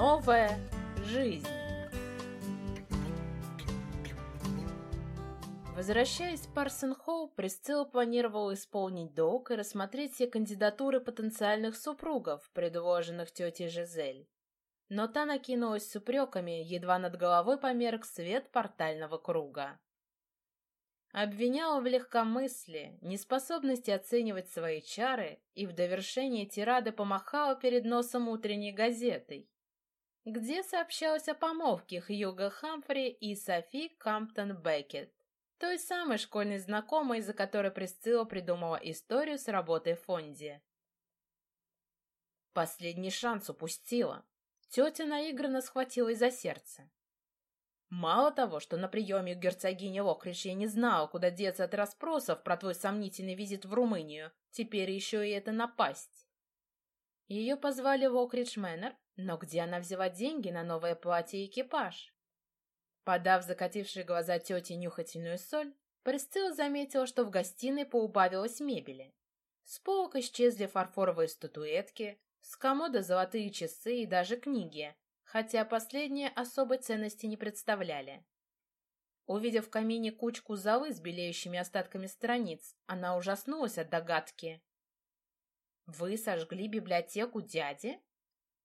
Новая жизнь. Возвращаясь в Парсон-Хоу, Присцилла планировала исполнить долг и рассмотреть все кандидатуры потенциальных супругов, предложенных тетей Жизель. Но та накинулась с упреками, едва над головой померк свет портального круга. Обвиняла в легкомыслии, неспособности оценивать свои чары и в довершение тирады помахала перед носом утренней газетой, где сообщалось о помолвке Хьюга Хамфри и Софи Камптон Беккет, той самой школьной знакомой, из-за которой Присцилла придумала историю с работой в фонде. Последний шанс упустила. Тетя наигранно схватилась за сердце. Мало того, что на приеме у герцогини Локрич я не знала, куда деться от расспросов про твой сомнительный визит в Румынию, теперь еще и это напасть. Ее позвали в Окридж Мэннер, но где она взяла деньги на новое платье и экипаж? Подав закатившие глаза тете нюхательную соль, Присцилла заметила, что в гостиной поубавилось мебели. С полок исчезли фарфоровые статуэтки, с комода золотые часы и даже книги, хотя последние особой ценности не представляли. Увидев в камине кучку золы с белеющими остатками страниц, она ужаснулась от догадки. «Вы сожгли библиотеку дяди?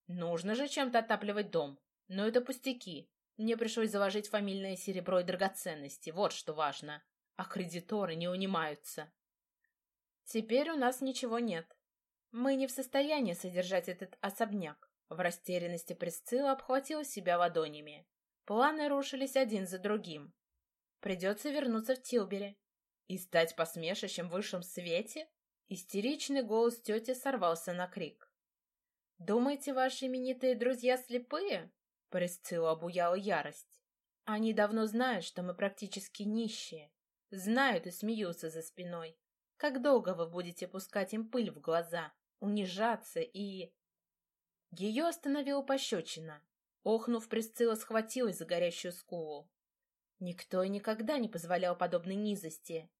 Нужно же чем-то отапливать дом, но это пустяки. Мне пришлось заложить фамильное серебро и драгоценности, вот что важно. А кредиторы не унимаются. Теперь у нас ничего нет. Мы не в состоянии содержать этот особняк. В растерянности Присцилла обхватила себя ладонями. Планы рушились один за другим. Придется вернуться в Тилбери. И стать посмешищем в высшем свете? Истеричный голос тети сорвался на крик. «Думаете, ваши именитые друзья слепые?» Присцилла обуяла ярость. «Они давно знают, что мы практически нищие. Знают и смеются за спиной. Как долго вы будете пускать им пыль в глаза, унижаться и...» Ее остановила пощечина. Охнув, Присцилла схватилась за горящую скулу. Никто и никогда не позволял подобной низости.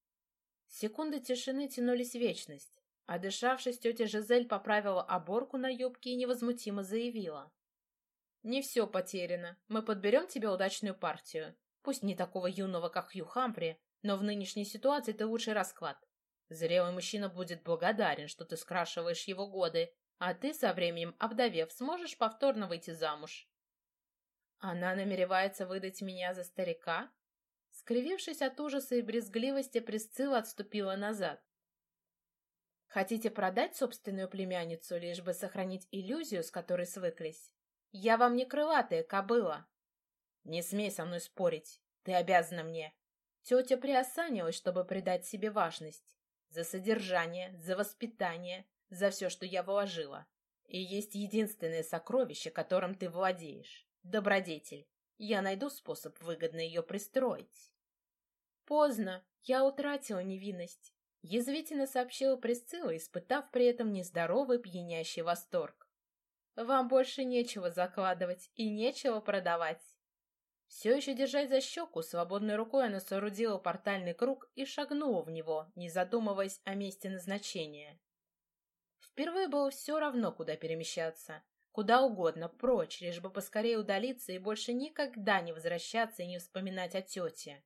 Секунды тишины тянулись в вечность. Одышавшись, тетя Жизель поправила оборку на юбке и невозмутимо заявила. «Не все потеряно. Мы подберем тебе удачную партию. Пусть не такого юного, как Хью Хампри, но в нынешней ситуации ты лучший расклад. Зрелый мужчина будет благодарен, что ты скрашиваешь его годы, а ты со временем, овдовев, сможешь повторно выйти замуж. Она намеревается выдать меня за старика? Скривившись от ужаса и брезгливости, Присцилла отступила назад. Хотите продать собственную племянницу, лишь бы сохранить иллюзию, с которой свыклись? Я вам не крылатая кобыла. Не смей со мной спорить. Ты обязана мне. Тетя приосанилась, чтобы придать себе важность. За содержание, за воспитание, за все, что я вложила. И есть единственное сокровище, которым ты владеешь — добродетель. Я найду способ выгодно ее пристроить. Поздно, я утратила невинность. Язвительно сообщила Присцилла, испытав при этом нездоровый пьянящий восторг. Вам больше нечего закладывать и нечего продавать. Все еще держась за щеку, свободной рукой она соорудила портальный круг и шагнула в него, не задумываясь о месте назначения. Впервые было все равно, куда перемещаться. Куда угодно, прочь, лишь бы поскорее удалиться и больше никогда не возвращаться и не вспоминать о тете.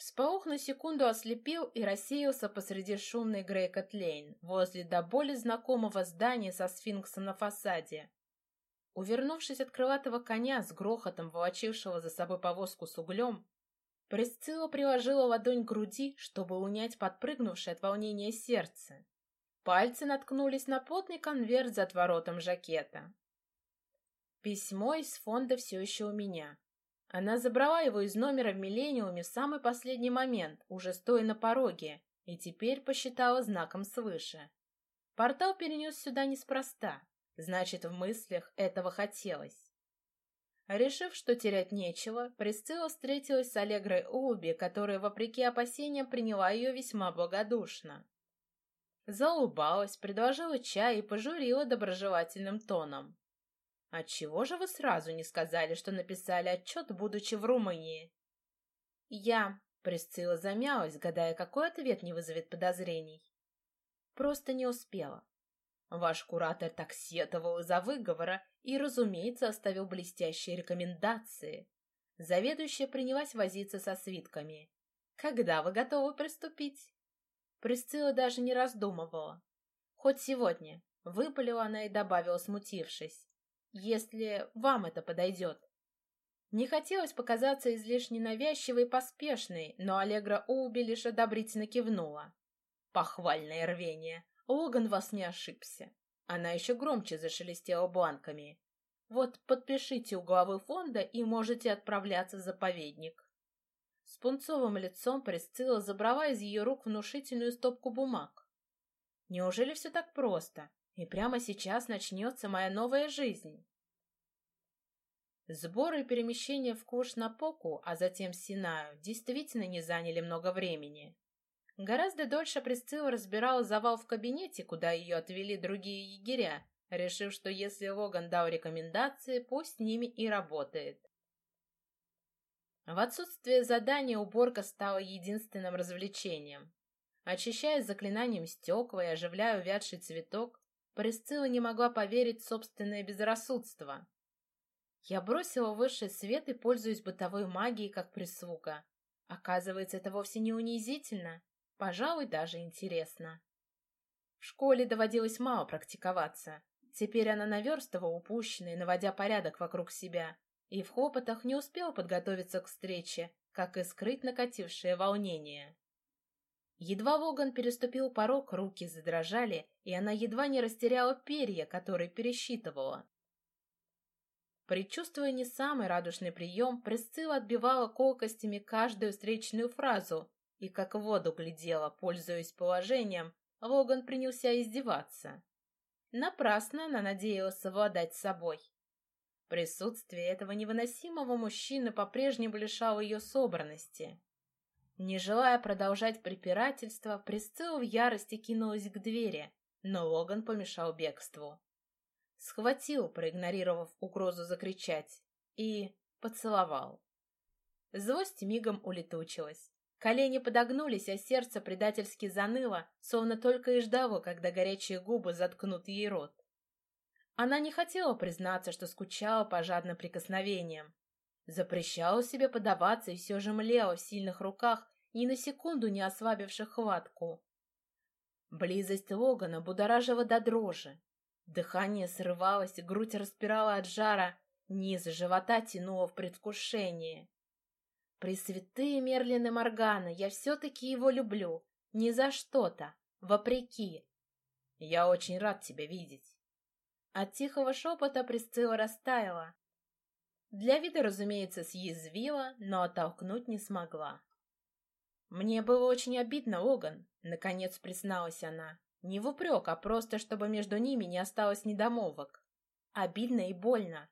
Всполох на секунду ослепил и рассеялся посреди шумной Грейкот-Лейн, возле до боли знакомого здания со сфинксом на фасаде. Увернувшись от крылатого коня с грохотом волочившего за собой повозку с углем, Присцилла приложила ладонь к груди, чтобы унять подпрыгнувшее от волнения сердце. Пальцы наткнулись на плотный конверт за отворотом жакета. Письмо из фонда все еще у меня. Она забрала его из номера в Миллениуме в самый последний момент, уже стоя на пороге, и теперь посчитала знаком свыше. Портал перенес сюда неспроста, значит, в мыслях этого хотелось. Решив, что терять нечего, Присцилла встретилась с Аллегрой Улби, которая, вопреки опасениям, приняла ее весьма благодушно. Заулыбалась, предложила чай и пожурила доброжелательным тоном. «Отчего же вы сразу не сказали, что написали отчет, будучи в Румынии?» «Я...» — Присцилла замялась, гадая, какой ответ не вызовет подозрений. «Просто не успела. Ваш куратор так сетовал из-за выговора и, разумеется, оставил блестящие рекомендации. Заведующая принялась возиться со свитками. «Когда вы готовы приступить?» Присцилла даже не раздумывала. «Хоть сегодня», — выпалила она и добавила, смутившись. «Если вам это подойдет». Не хотелось показаться излишне навязчивой и поспешной, но Аллегра Оуби лишь одобрительно кивнула. «Похвальное рвение! Логан вас не ошибся!» Она еще громче зашелестела бланками. «Вот подпишите у главы фонда и можете отправляться в заповедник». С пунцовым лицом Присцилла забрала из ее рук внушительную стопку бумаг. «Неужели все так просто? И прямо сейчас начнется моя новая жизнь?» Сборы и перемещения в Куш-Напоку, а затем Синаю, действительно не заняли много времени. Гораздо дольше Присцилла разбирала завал в кабинете, куда ее отвели другие егеря, решив, что если Логан дал рекомендации, пусть с ними и работает. В отсутствие задания уборка стала единственным развлечением. Очищая заклинанием стекла и оживляя увядший цветок, Присцилла не могла поверить в собственное безрассудство. Я бросила высший свет и пользуюсь бытовой магией как прислуга. Оказывается, это вовсе не унизительно, пожалуй, даже интересно. В школе доводилось мало практиковаться. Теперь она наверстывала упущенное, наводя порядок вокруг себя, и в хлопотах не успела подготовиться к встрече, как и скрыть накатившее волнение. Едва Логан переступил порог, руки задрожали, и она едва не растеряла перья, которые пересчитывала. Предчувствуя не самый радушный прием, Присцилла отбивала колкостями каждую встречную фразу и как в воду глядела, пользуясь положением, Логан принялся издеваться. Напрасно она надеялась совладать с собой. Присутствие этого невыносимого мужчины по-прежнему лишало ее собранности. Не желая продолжать препирательство, Присцилла в ярости кинулась к двери, но Логан помешал бегству. Схватил, проигнорировав угрозу закричать, и поцеловал. Злость мигом улетучилась. Колени подогнулись, а сердце предательски заныло, словно только и ждало, когда горячие губы заткнут ей рот. Она не хотела признаться, что скучала по жадным прикосновениям. Запрещала себе подаваться и все же млела в сильных руках, ни на секунду не ослабивших хватку. Близость Логана будоражила до дрожи. Дыхание срывалось, грудь распирала от жара, низ живота тянуло в предвкушении. Пресвятые Мерлины Моргана, я все-таки его люблю. Не за что-то, вопреки. Я очень рад тебя видеть. От тихого шепота Присцилла растаяла. Для вида, разумеется, съязвила, но оттолкнуть не смогла. «Мне было очень обидно, Логан», — наконец призналась она. Не в упрек, а просто, чтобы между ними не осталось недомолвок. Обидно и больно.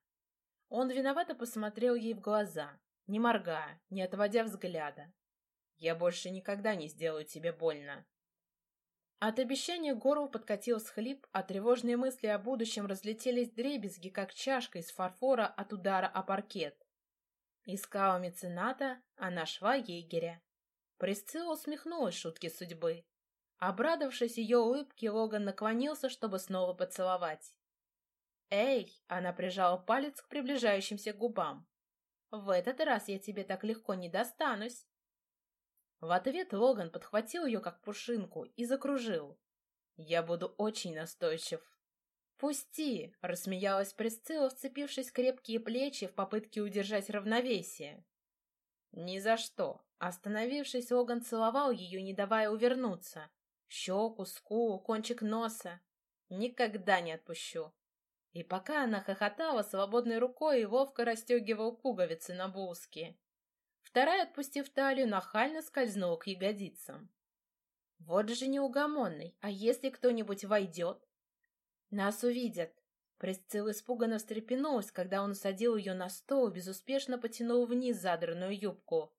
Он виновато посмотрел ей в глаза, не моргая, не отводя взгляда. «Я больше никогда не сделаю тебе больно». От обещания горлу подкатил схлип, а тревожные мысли о будущем разлетелись дребезги, как чашка из фарфора от удара о паркет. Искала мецената, а нашла егеря. Присцилла усмехнулась шутки судьбы. Обрадовавшись ее улыбке, Логан наклонился, чтобы снова поцеловать. «Эй!» — она прижала палец к приближающимся губам. «В этот раз я тебе так легко не достанусь!» В ответ Логан подхватил ее как пушинку и закружил. «Я буду очень настойчив». «Пусти!» — рассмеялась Присцилла, вцепившись крепкие плечи в попытке удержать равновесие. «Ни за что!» Остановившись, Логан целовал ее, не давая увернуться, щеку, скулу, кончик носа. Никогда не отпущу. И пока она хохотала, свободной рукой и ловко расстегивал пуговицы на блузке. Вторая, отпустив талию, нахально скользнула к ягодицам. Вот же неугомонный, а если кто-нибудь войдет? Нас увидят. Присцилла испуганно встрепенулась, когда он усадил ее на стол и безуспешно потянул вниз задранную юбку.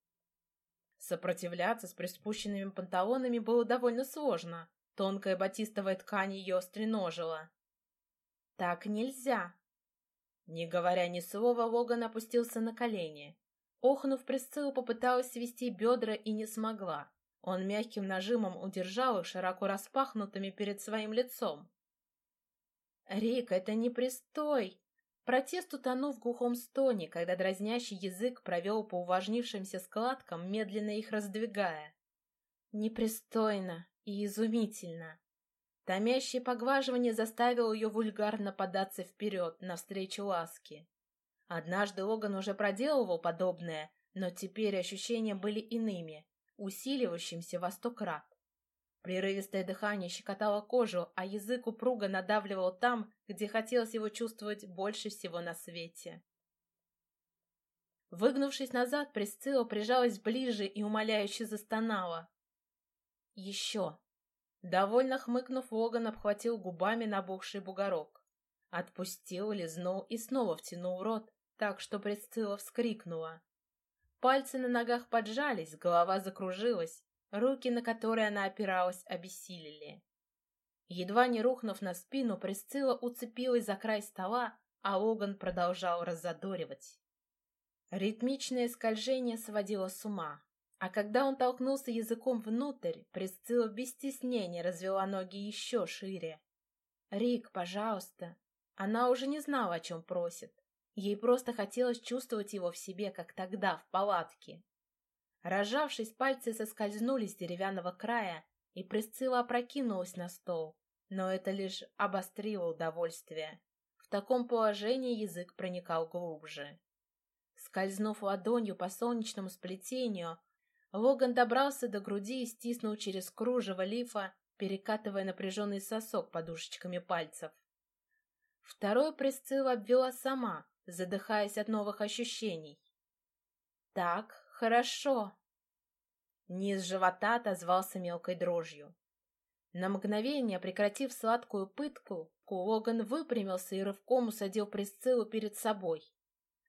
Сопротивляться с приспущенными панталонами было довольно сложно. Тонкая батистовая ткань ее стреножила. «Так нельзя!» Не говоря ни слова, Логан опустился на колени. Охнув, Присцилла попыталась свести бедра и не смогла. Он мягким нажимом удержал их широко распахнутыми перед своим лицом. «Рик, это не пристой!» Протест утонул в глухом стоне, когда дразнящий язык провел по увлажнившимся складкам, медленно их раздвигая. Непристойно и изумительно. Томящее поглаживание заставило ее вульгарно податься вперед, навстречу ласке. Однажды Логан уже проделывал подобное, но теперь ощущения были иными, усиливающимся во сто крат. Прерывистое дыхание щекотало кожу, а язык упруго надавливал там, где хотелось его чувствовать больше всего на свете. Выгнувшись назад, Присцилла прижалась ближе и умоляюще застонала. «Еще!» Довольно хмыкнув, Логан обхватил губами набухший бугорок. Отпустил, лизнул и снова втянул в рот, так что Присцилла вскрикнула. Пальцы на ногах поджались, голова закружилась, руки, на которые она опиралась, обессилели. Едва не рухнув на спину, Присцилла уцепилась за край стола, а Логан продолжал раззадоривать. Ритмичное скольжение сводило с ума. А когда он толкнулся языком внутрь, Присцилла без стеснения развела ноги еще шире. «Рик, пожалуйста!» Она уже не знала, о чем просит. Ей просто хотелось чувствовать его в себе, как тогда, в палатке. Разжавшись, пальцы соскользнули с деревянного края, и Присцилла опрокинулась на стол. Но это лишь обострило удовольствие. В таком положении язык проникал глубже. Скользнув ладонью по солнечному сплетению, Логан добрался до груди и стиснул через кружево лифа, перекатывая напряженный сосок подушечками пальцев. Второй Присцилла обвела сама, задыхаясь от новых ощущений. «Так, хорошо». Низ живота отозвался мелкой дрожью. На мгновение, прекратив сладкую пытку, Логан выпрямился и рывком усадил Присциллу перед собой.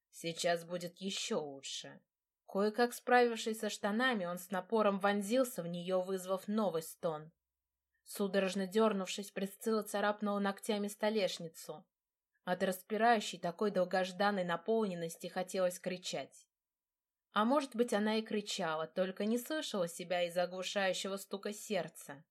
«Сейчас будет еще лучше». Кое-как справившись со штанами, он с напором вонзился в нее, вызвав новый стон. Судорожно дернувшись, Присцилла царапнула ногтями столешницу. От распирающей такой долгожданной наполненности хотелось кричать. А может быть, она и кричала, только не слышала себя из заглушающего стука сердца.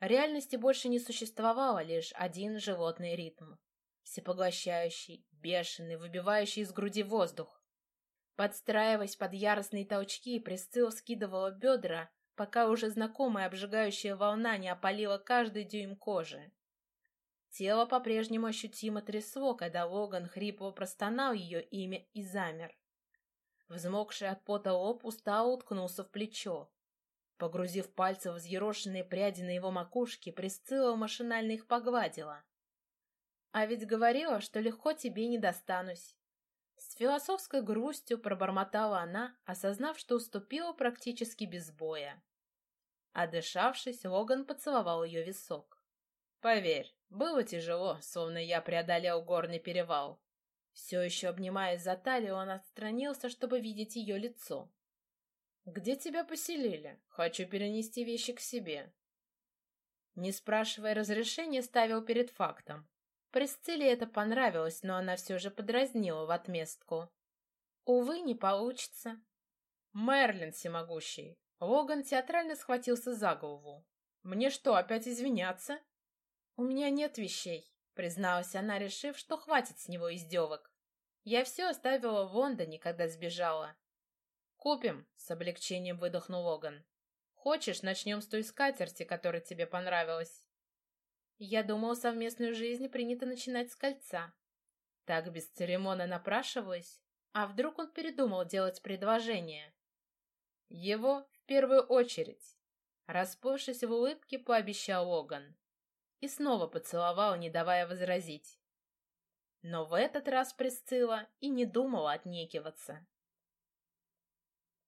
Реальности больше не существовало лишь один животный ритм. Всепоглощающий, бешеный, выбивающий из груди воздух. Подстраиваясь под яростные толчки, Присцилла скидывала бедра, пока уже знакомая обжигающая волна не опалила каждый дюйм кожи. Тело по-прежнему ощутимо трясло, когда Логан хрипло простонал ее имя и замер. Взмокший от пота лоб устало уткнулся в плечо. Погрузив пальцы в взъерошенные пряди на его макушке, Присцилла машинально их погладила. «А ведь говорила, что легко тебе не достанусь. С философской грустью пробормотала она, осознав, что уступила практически без боя. Одышавшись, Логан поцеловал ее висок. «Поверь, было тяжело, словно я преодолел горный перевал». Все еще обнимаясь за талию, он отстранился, чтобы видеть ее лицо. «Где тебя поселили? Хочу перенести вещи к себе». Не спрашивая разрешения, ставил перед фактом. Присцилле это понравилось, но она все же подразнила в отместку. Увы, не получится. Мерлин всемогущий. Логан театрально схватился за голову. Мне что, опять извиняться? У меня нет вещей, призналась она, решив, что хватит с него издевок. Я все оставила в Лондоне, когда сбежала. Купим, с облегчением выдохнул Логан. Хочешь, начнем с той скатерти, которая тебе понравилась? Я думал, совместную жизнь принято начинать с кольца. Так без церемона напрашиваясь, а вдруг он передумал делать предложение? Его в первую очередь. Расплывшись в улыбке, пообещал Логан. И снова поцеловал, не давая возразить. Но в этот раз Присцилла и не думала отнекиваться.